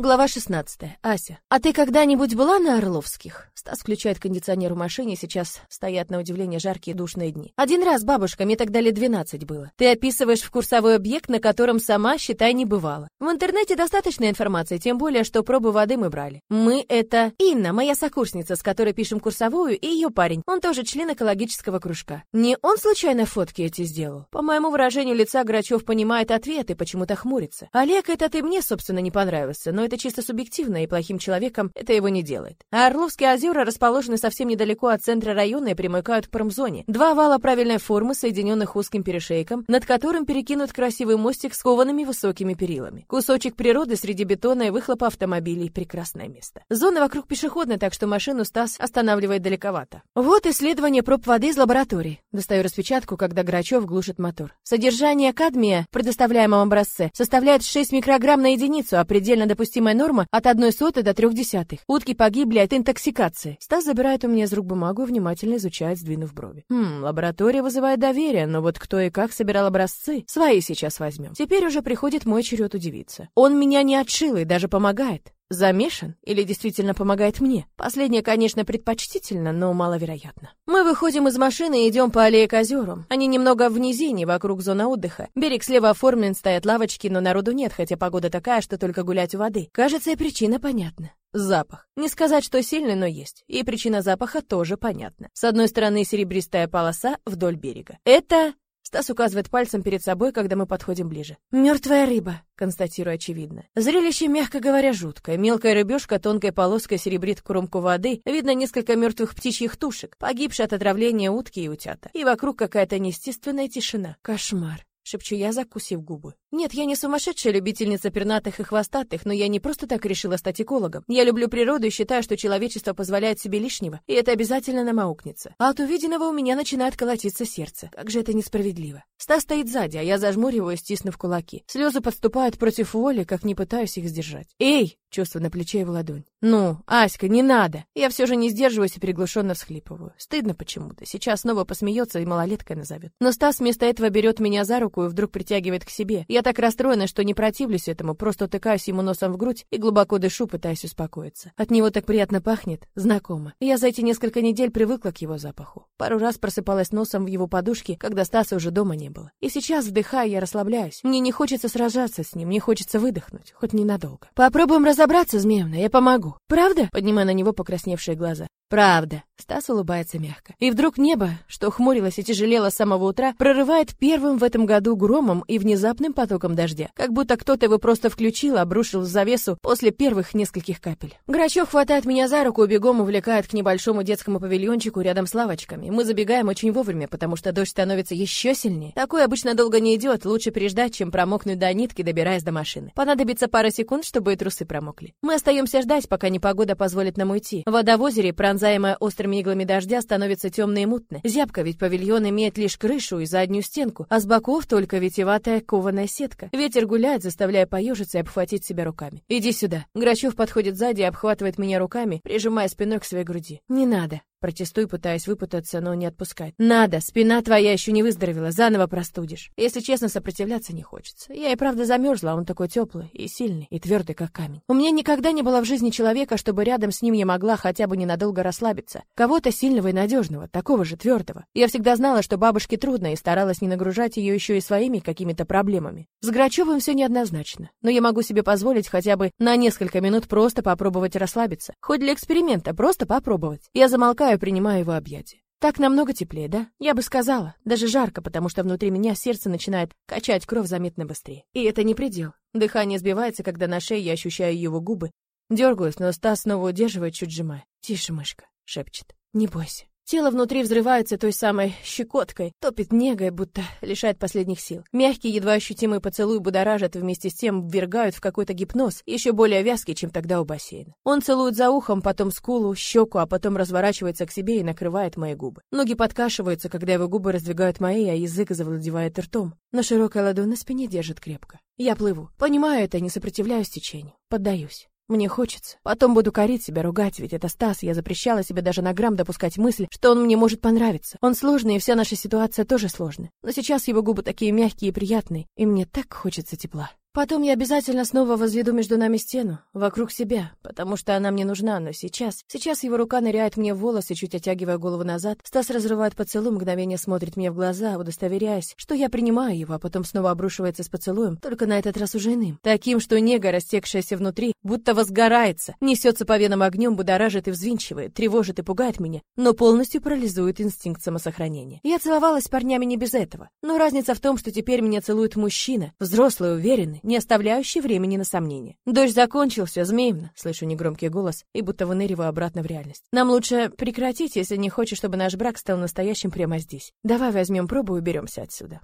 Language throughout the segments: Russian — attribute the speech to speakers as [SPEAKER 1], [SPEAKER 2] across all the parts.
[SPEAKER 1] Глава 16. Ася. А ты когда-нибудь была на Орловских? Стас включает кондиционер в машине, сейчас стоят на удивление жаркие душные дни. Один раз, бабушка, мне тогда лет 12 было. Ты описываешь в курсовой объект, на котором сама, считай, не бывала. В интернете достаточно информации, тем более, что пробы воды мы брали. Мы — это Инна, моя сокурсница, с которой пишем курсовую, и ее парень. Он тоже член экологического кружка. Не он случайно фотки эти сделал? По моему выражению лица Грачев понимает ответ и почему-то хмурится. Олег, это ты мне, собственно, не понравился, но это чисто субъективно, и плохим человеком это его не делает. А Орловские озера расположены совсем недалеко от центра района и примыкают к промзоне. Два вала правильной формы, соединенных узким перешейком, над которым перекинут красивый мостик с коваными высокими перилами. Кусочек природы среди бетона и выхлопа автомобилей — прекрасное место. Зона вокруг пешеходная, так что машину Стас останавливает далековато. Вот исследование проб воды из лаборатории. Достаю распечатку, когда Грачев глушит мотор. Содержание кадмия в предоставляемом образце составляет 6 микрограмм на единицу, а предельно допустимый допустимая норма от одной сотой до трех десятых. Утки погибли от интоксикации. Стас забирает у меня из рук бумагу и внимательно изучает, сдвинув брови. Хм, лаборатория вызывает доверие, но вот кто и как собирал образцы, свои сейчас возьмем. Теперь уже приходит мой черед удивиться. Он меня не отшил и даже помогает. Замешан или действительно помогает мне? Последнее, конечно, предпочтительно, но маловероятно. Мы выходим из машины и идем по аллее к озерам. Они немного в низине, вокруг зоны отдыха. Берег слева оформлен, стоят лавочки, но народу нет, хотя погода такая, что только гулять у воды. Кажется, и причина понятна. Запах. Не сказать, что сильный, но есть. И причина запаха тоже понятна. С одной стороны серебристая полоса вдоль берега. Это Стас указывает пальцем перед собой, когда мы подходим ближе. «Мертвая рыба», — констатирую очевидно. Зрелище, мягко говоря, жуткое. Мелкая рыбешка тонкой полоской серебрит кромку воды. Видно несколько мертвых птичьих тушек, погибшие от отравления утки и утята. И вокруг какая-то неестественная тишина. Кошмар шепчу я, закусив губы. Нет, я не сумасшедшая любительница пернатых и хвостатых, но я не просто так решила стать экологом. Я люблю природу и считаю, что человечество позволяет себе лишнего, и это обязательно намаукнется. А от увиденного у меня начинает колотиться сердце. Как же это несправедливо. Стас стоит сзади, а я зажмуриваю, стиснув кулаки. Слезы подступают против воли, как не пытаюсь их сдержать. «Эй!» — чувство на плече его ладонь. «Ну, Аська, не надо!» Я все же не сдерживаюсь и приглушенно всхлипываю. Стыдно почему-то. Сейчас снова посмеется и малолеткой назовет. Но Стас вместо этого берет меня за руку и вдруг притягивает к себе. Я так расстроена, что не противлюсь этому, просто утыкаюсь ему носом в грудь и глубоко дышу, пытаясь успокоиться. От него так приятно пахнет, знакомо. Я за эти несколько недель привыкла к его запаху. Пару раз просыпалась носом в его подушке, когда Стаса уже дома не было. И сейчас, вдыхая, я расслабляюсь. Мне не хочется сражаться с ним, мне хочется выдохнуть, хоть ненадолго. Попробуем разобраться, Змеевна, я помогу. Правда? Поднимая на него покрасневшие глаза. Правда. Стас улыбается мягко. И вдруг небо, что хмурилось и тяжелело с самого утра, прорывает первым в этом году громом и внезапным потоком дождя. Как будто кто-то его просто включил, обрушил в завесу после первых нескольких капель. Грачев хватает меня за руку и бегом увлекает к небольшому детскому павильончику рядом с лавочками. Мы забегаем очень вовремя, потому что дождь становится еще сильнее. Такой обычно долго не идет, лучше переждать, чем промокнуть до нитки, добираясь до машины. Понадобится пара секунд, чтобы и трусы промокли. Мы остаемся ждать, пока непогода позволит нам уйти. Вода в озере, пронзаемая острыми иглами дождя, становится темной и мутной. Зябко, ведь павильон имеет лишь крышу и заднюю стенку, а с боков только витеватая кованая сетка. Ветер гуляет, заставляя поежиться и обхватить себя руками. «Иди сюда». Грачев подходит сзади и обхватывает меня руками, прижимая спиной к своей груди. «Не надо». Протестую, пытаясь выпутаться, но не отпускать. «Надо! Спина твоя еще не выздоровела, заново простудишь. Если честно, сопротивляться не хочется. Я и правда замерзла, он такой теплый и сильный, и твердый, как камень. У меня никогда не было в жизни человека, чтобы рядом с ним я могла хотя бы ненадолго расслабиться. Кого-то сильного и надежного, такого же твердого. Я всегда знала, что бабушке трудно, и старалась не нагружать ее еще и своими какими-то проблемами. С Грачевым все неоднозначно, но я могу себе позволить хотя бы на несколько минут просто попробовать расслабиться. Хоть для эксперимента, просто попробовать. Я замолкаю Вздыхаю, принимая его объятия. Так намного теплее, да? Я бы сказала. Даже жарко, потому что внутри меня сердце начинает качать кровь заметно быстрее. И это не предел. Дыхание сбивается, когда на шее я ощущаю его губы. Дергаюсь, но Стас снова удерживает, чуть сжимая. «Тише, мышка», — шепчет. «Не бойся». Тело внутри взрывается той самой щекоткой, топит негой, будто лишает последних сил. Мягкий, едва ощутимый поцелуй будоражат вместе с тем ввергают в какой-то гипноз, еще более вязкий, чем тогда у бассейна. Он целует за ухом, потом скулу, щеку, а потом разворачивается к себе и накрывает мои губы. Ноги подкашиваются, когда его губы раздвигают мои, а язык завладевает ртом. Но широкая ладонь на спине держит крепко. Я плыву. Понимаю это, не сопротивляюсь течению. Поддаюсь. Мне хочется. Потом буду корить себя, ругать, ведь это Стас. Я запрещала себе даже на грамм допускать мысль, что он мне может понравиться. Он сложный, и вся наша ситуация тоже сложная. Но сейчас его губы такие мягкие и приятные, и мне так хочется тепла. Потом я обязательно снова возведу между нами стену, вокруг себя, потому что она мне нужна, но сейчас... Сейчас его рука ныряет мне в волосы, чуть оттягивая голову назад. Стас разрывает поцелуй, мгновение смотрит мне в глаза, удостоверяясь, что я принимаю его, а потом снова обрушивается с поцелуем, только на этот раз уже иным. Таким, что нега, растекшаяся внутри, будто возгорается, несется по венам огнем, будоражит и взвинчивает, тревожит и пугает меня, но полностью парализует инстинкт самосохранения. Я целовалась с парнями не без этого, но разница в том, что теперь меня целует мужчина, взрослый, уверенный, не оставляющий времени на сомнения. Дождь закончился, змеевно, слышу негромкий голос и будто выныриваю обратно в реальность. Нам лучше прекратить, если не хочешь, чтобы наш брак стал настоящим прямо здесь. Давай возьмем пробу и уберемся отсюда.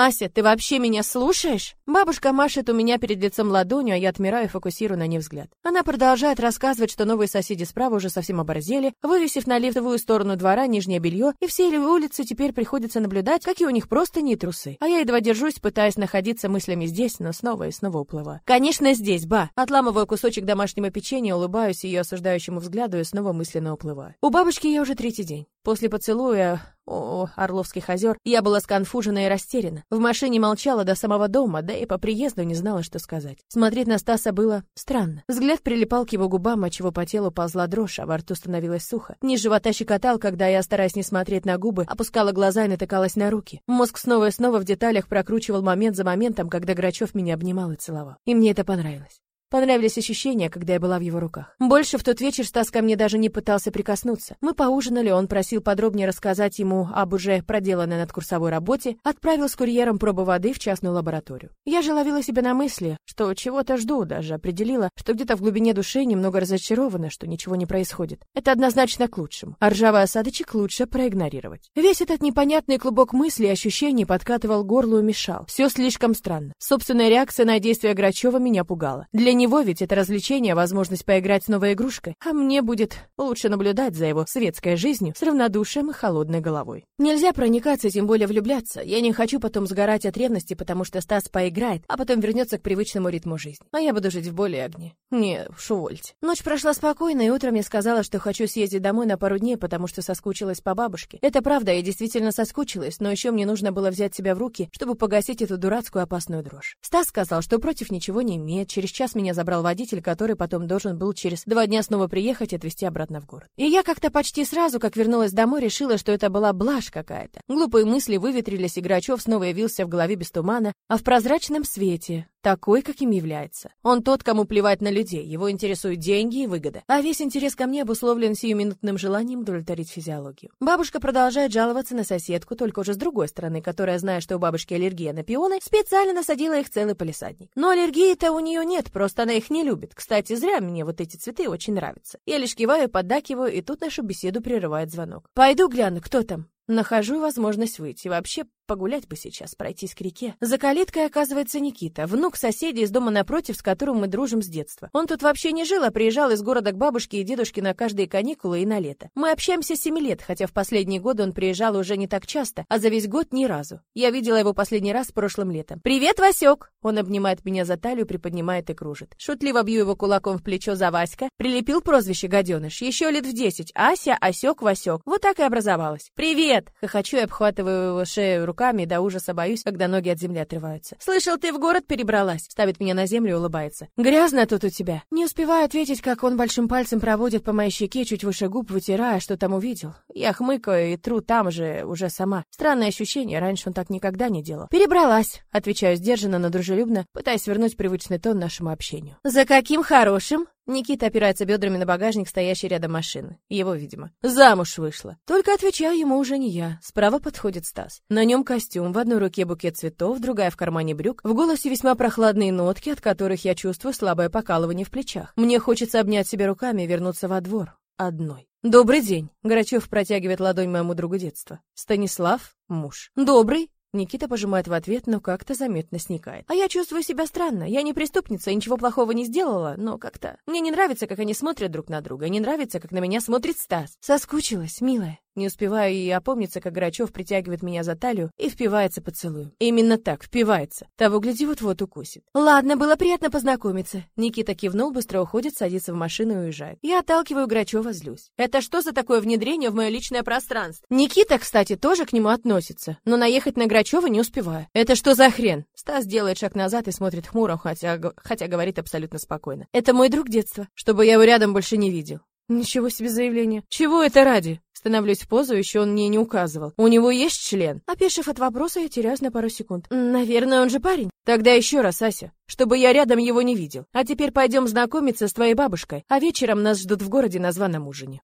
[SPEAKER 1] «Ася, ты вообще меня слушаешь?» Бабушка машет у меня перед лицом ладонью, а я отмираю и фокусирую на ней взгляд. Она продолжает рассказывать, что новые соседи справа уже совсем оборзели, вывесив на лифтовую сторону двора нижнее белье, и все улицы теперь приходится наблюдать, какие у них просто не трусы. А я едва держусь, пытаясь находиться мыслями здесь, но снова и снова уплываю. «Конечно, здесь, ба!» Отламываю кусочек домашнего печенья, улыбаюсь ее осуждающему взгляду и снова мысленно уплываю. У бабушки я уже третий день. После поцелуя о, Орловских озер, я была сконфужена и растеряна. В машине молчала до самого дома, да и по приезду не знала, что сказать. Смотреть на Стаса было странно. Взгляд прилипал к его губам, отчего по телу ползла дрожь, а во рту становилось сухо. Низ живота щекотал, когда я, стараясь не смотреть на губы, опускала глаза и натыкалась на руки. Мозг снова и снова в деталях прокручивал момент за моментом, когда Грачев меня обнимал и целовал. И мне это понравилось. Понравились ощущения, когда я была в его руках. Больше в тот вечер Стас ко мне даже не пытался прикоснуться. Мы поужинали, он просил подробнее рассказать ему об уже проделанной над курсовой работе, отправил с курьером пробы воды в частную лабораторию. Я же ловила себя на мысли, что чего-то жду, даже определила, что где-то в глубине души немного разочарована, что ничего не происходит. Это однозначно к лучшему. А ржавый осадочек лучше проигнорировать. Весь этот непонятный клубок мыслей и ощущений подкатывал горло и мешал. Все слишком странно. Собственная реакция на действия Грачева меня пугала. Для него ведь это развлечение, возможность поиграть с новой игрушкой, а мне будет лучше наблюдать за его светской жизнью с равнодушием и холодной головой. Нельзя проникаться, тем более влюбляться. Я не хочу потом сгорать от ревности, потому что Стас поиграет, а потом вернется к привычному ритму жизни. А я буду жить в более огне. Не, уж увольте. Ночь прошла спокойно, и утром я сказала, что хочу съездить домой на пару дней, потому что соскучилась по бабушке. Это правда, я действительно соскучилась, но еще мне нужно было взять себя в руки, чтобы погасить эту дурацкую опасную дрожь. Стас сказал, что против ничего не имеет, через час меня меня забрал водитель, который потом должен был через два дня снова приехать и отвезти обратно в город. И я как-то почти сразу, как вернулась домой, решила, что это была блажь какая-то. Глупые мысли выветрились, и Грачев снова явился в голове без тумана, а в прозрачном свете, такой, каким является. Он тот, кому плевать на людей, его интересуют деньги и выгода. А весь интерес ко мне обусловлен сиюминутным желанием удовлетворить физиологию. Бабушка продолжает жаловаться на соседку, только уже с другой стороны, которая, зная, что у бабушки аллергия на пионы, специально насадила их целый полисадник. Но аллергии-то у нее нет, просто она их не любит. Кстати, зря мне вот эти цветы очень нравятся. Я лишь киваю, поддакиваю, и тут нашу беседу прерывает звонок. «Пойду гляну, кто там?» Нахожу возможность выйти. Вообще, Погулять бы сейчас, пройтись к реке. За калиткой оказывается Никита, внук соседей из дома напротив, с которым мы дружим с детства. Он тут вообще не жил, а приезжал из города к бабушке и дедушке на каждые каникулы и на лето. Мы общаемся с 7 лет, хотя в последние годы он приезжал уже не так часто, а за весь год ни разу. Я видела его последний раз прошлым летом. «Привет, Васек!» Он обнимает меня за талию, приподнимает и кружит. Шутливо бью его кулаком в плечо за Васька. Прилепил прозвище гаденыш. Еще лет в десять. Ася, Осек, Васек. Вот так и образовалось. «Привет!» Хохочу и обхватываю его шею рукой руками, до ужаса боюсь, когда ноги от земли отрываются. «Слышал, ты в город перебралась?» Ставит меня на землю и улыбается. «Грязно тут у тебя». Не успеваю ответить, как он большим пальцем проводит по моей щеке, чуть выше губ, вытирая, что там увидел. Я хмыкаю и тру там же, уже сама. Странное ощущение, раньше он так никогда не делал. «Перебралась», — отвечаю сдержанно, но дружелюбно, пытаясь вернуть привычный тон нашему общению. «За каким хорошим?» Никита опирается бедрами на багажник, стоящий рядом машины. Его, видимо. Замуж вышла. Только отвечаю ему уже не я. Справа подходит Стас. На нем костюм, в одной руке букет цветов, другая в кармане брюк. В голосе весьма прохладные нотки, от которых я чувствую слабое покалывание в плечах. Мне хочется обнять себя руками и вернуться во двор. Одной. «Добрый день!» Грачев протягивает ладонь моему другу детства. «Станислав, муж». «Добрый!» Никита пожимает в ответ, но как-то заметно сникает. А я чувствую себя странно. Я не преступница, ничего плохого не сделала, но как-то... Мне не нравится, как они смотрят друг на друга, не нравится, как на меня смотрит Стас. Соскучилась, милая. Не успеваю и опомниться, как Грачев притягивает меня за талию и впивается поцелуем. Именно так, впивается. Того, гляди, вот-вот укусит. Ладно, было приятно познакомиться. Никита кивнул, быстро уходит, садится в машину и уезжает. Я отталкиваю Грачева, злюсь. Это что за такое внедрение в мое личное пространство? Никита, кстати, тоже к нему относится, но наехать на Грачева не успеваю. Это что за хрен? Стас делает шаг назад и смотрит хмуро, хотя, хотя говорит абсолютно спокойно. Это мой друг детства, чтобы я его рядом больше не видел. Ничего себе заявление. Чего это ради? Становлюсь в позу, еще он мне не указывал. У него есть член? Опешив от вопроса, я теряюсь на пару секунд. Наверное, он же парень. Тогда еще раз, Ася, чтобы я рядом его не видел. А теперь пойдем знакомиться с твоей бабушкой, а вечером нас ждут в городе на званом ужине.